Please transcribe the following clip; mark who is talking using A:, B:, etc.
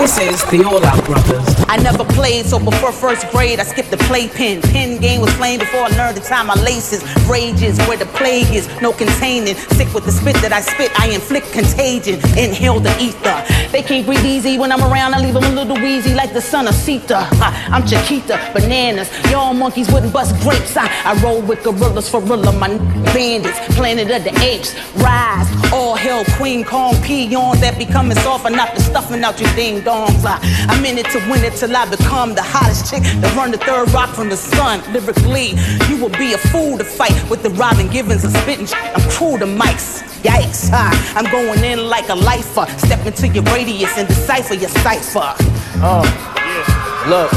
A: This is the All Out Brothers.
B: I never played, so before first grade, I skipped the playpen. Pen game was playing before I learned to tie my laces. Rages where the plague is, no containing. Sick with the spit that I spit, I inflict contagion. Inhale the ether. They can't breathe easy when I'm around. I leave them a little wheezy like the son of Sita. Ha, I'm Chiquita, bananas. Y'all monkeys wouldn't bust grapes. I, I roll with gorillas for real. My bandits, planet of the apes. Rise, all hell, Queen Kong peons that be coming soft and not the stuffing out your ding I, I'm in it to win it till I become the hottest chick that run the third rock from the sun. Lyrically, you will be a fool to fight with the Robin Givens of spitting. I'm cool to mics. Yikes, huh? I'm going in like a lifer. Step into your radius and decipher your cipher. Oh, yeah.
C: look,